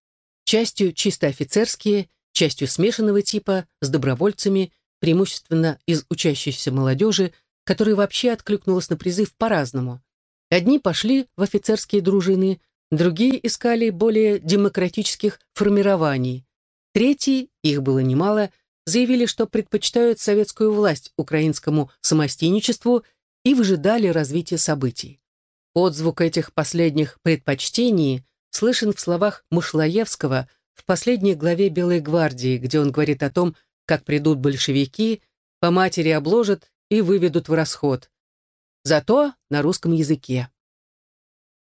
Частью чисто офицерские, частью смешанного типа, с добровольцами, преимущественно из учащейся молодежи, которая вообще откликнулась на призыв по-разному. Одни пошли в офицерские дружины, другие искали более демократических формирований. Третьи, их было немало, заявили, что предпочитают советскую власть украинскому самостийничеству и выжидали развития событий. Отзвук этих последних предпочтений слышен в словах Мышлоевского в последней главе «Белой гвардии», где он говорит о том, как придут большевики, по матери обложат и выведут в расход. Зато на русском языке.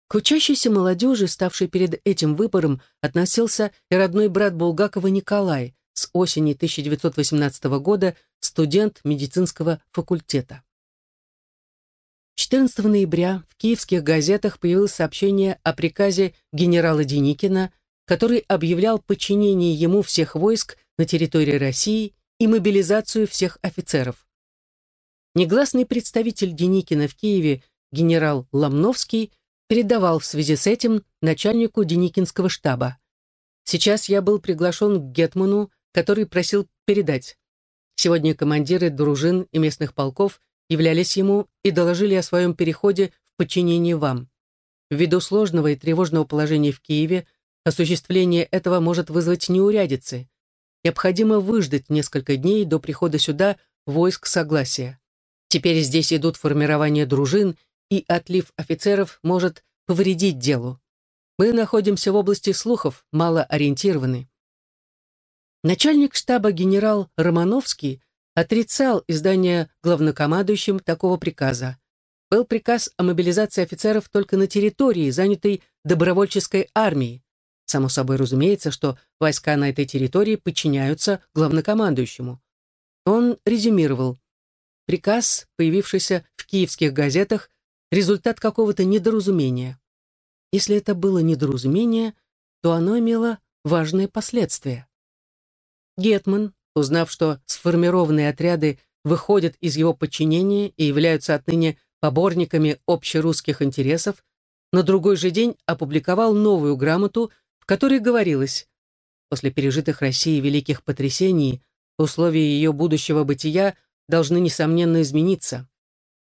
К учащейся молодежи, ставшей перед этим выбором, относился и родной брат Булгакова Николай, с осени 1918 года студент медицинского факультета. 14 ноября в киевских газетах появилось сообщение о приказе генерала Деникина, который объявлял подчинение ему всех войск на территории России и мобилизацию всех офицеров. Негласный представитель Деникина в Киеве генерал Ломновский передавал в связи с этим начальнику Деникинского штаба. Сейчас я был приглашен к Гетману, который просил передать. Сегодня командиры дружин и местных полков являлись ему и доложили о своем переходе в подчинение вам. Ввиду сложного и тревожного положения в Киеве, осуществление этого может вызвать неурядицы. Необходимо выждать несколько дней до прихода сюда войск согласия. Теперь здесь идут формирование дружин, и отлив офицеров может повредить делу. Мы находимся в области слухов, мало ориентированы. Начальник штаба генерал Романовский отрицал издание главнокомандующим такого приказа. Был приказ о мобилизации офицеров только на территории, занятой добровольческой армией. Само собой разумеется, что войска на этой территории подчиняются главнокомандующему. Он резюмировал. Приказ, появившийся в киевских газетах, результат какого-то недоразумения. Если это было недоразумение, то оно имело важные последствия. Гетман, узнав, что сформированные отряды выходят из его подчинения и являются отныне поборниками общерусских интересов, на другой же день опубликовал новую грамоту, в которой говорилось «После пережитых России великих потрясений условия ее будущего бытия должны, несомненно, измениться.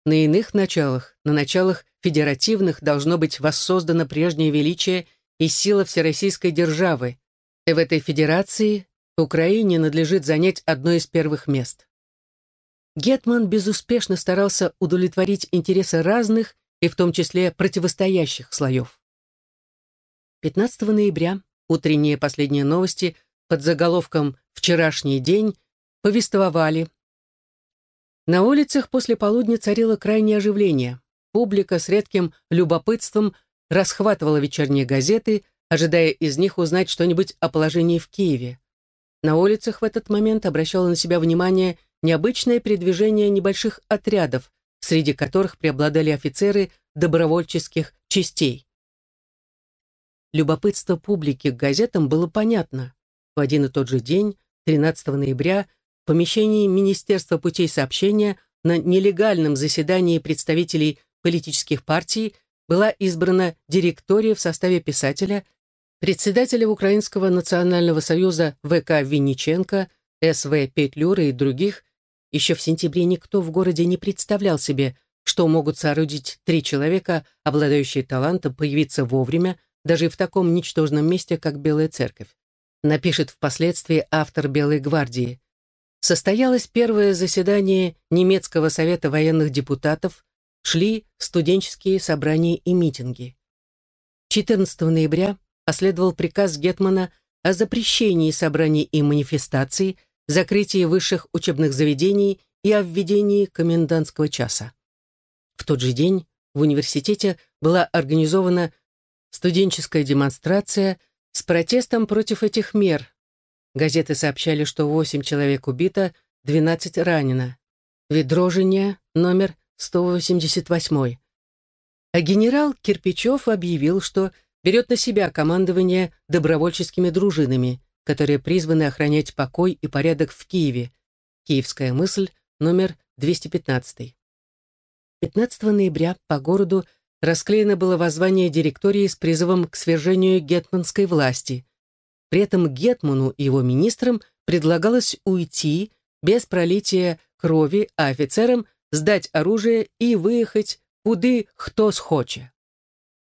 На иных началах, на началах федеративных, должно быть воссоздано прежнее величие и сила всероссийской державы, и в этой федерации Украине надлежит занять одно из первых мест. Гетман безуспешно старался удовлетворить интересы разных и в том числе противостоящих слоев. 15 ноября утренние последние новости под заголовком «Вчерашний день» повествовали. На улицах после полудня царило крайнее оживление. Публика с редким любопытством расхватывала вечерние газеты, ожидая из них узнать что-нибудь о положении в Киеве. На улицах в этот момент обращало на себя внимание необычное передвижение небольших отрядов, среди которых преобладали офицеры добровольческих частей. Любопытство публики к газетам было понятно. В один и тот же день, 13 ноября, в помещении Министерства путей сообщения на нелегальном заседании представителей политических партий была избрана директория в составе писателя, председателя Украинского национального союза ВК Винниченко, СВ Петлюра и других, еще в сентябре никто в городе не представлял себе, что могут соорудить три человека, обладающие талантом появиться вовремя, даже и в таком ничтожном месте, как Белая Церковь. Напишет впоследствии автор Белой гвардии. Состоялось первое заседание немецкого совета военных депутатов, шли студенческие собрания и митинги. 14 ноября последовал приказ Гетмана о запрещении собраний и манифестаций, закрытии высших учебных заведений и о введении комендантского часа. В тот же день в университете была организована студенческая демонстрация с протестом против этих мер. Газеты сообщали, что 8 человек убито, 12 ранено. Ведрожение, номер 188. А генерал Кирпичев объявил, что берет на себя командование добровольческими дружинами, которые призваны охранять покой и порядок в Киеве. Киевская мысль, номер 215. 15 ноября по городу расклеено было воззвание директории с призывом к свержению гетманской власти. При этом Гетману и его министрам предлагалось уйти без пролития крови, а офицерам сдать оружие и выехать куды кто схоче.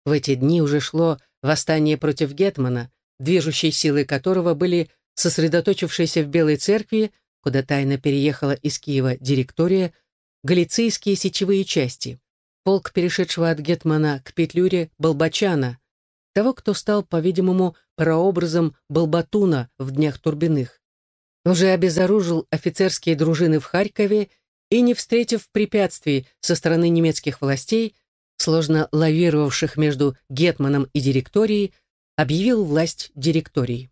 В эти дни уже шло восстание против Гетмана, движущей силой которого были сосредоточившиеся в Белой церкви, куда тайно переехала из Киева директория, галицийские сечевые части, полк перешедшего от Гетмана к Петлюре Балбачана, того, кто стал, по-видимому, прообразом Балбатуна в днях Турбиных. Уже обезоружил офицерские дружины в Харькове и, не встретив препятствий со стороны немецких властей, сложно лавировавших между Гетманом и директорией, объявил власть директории.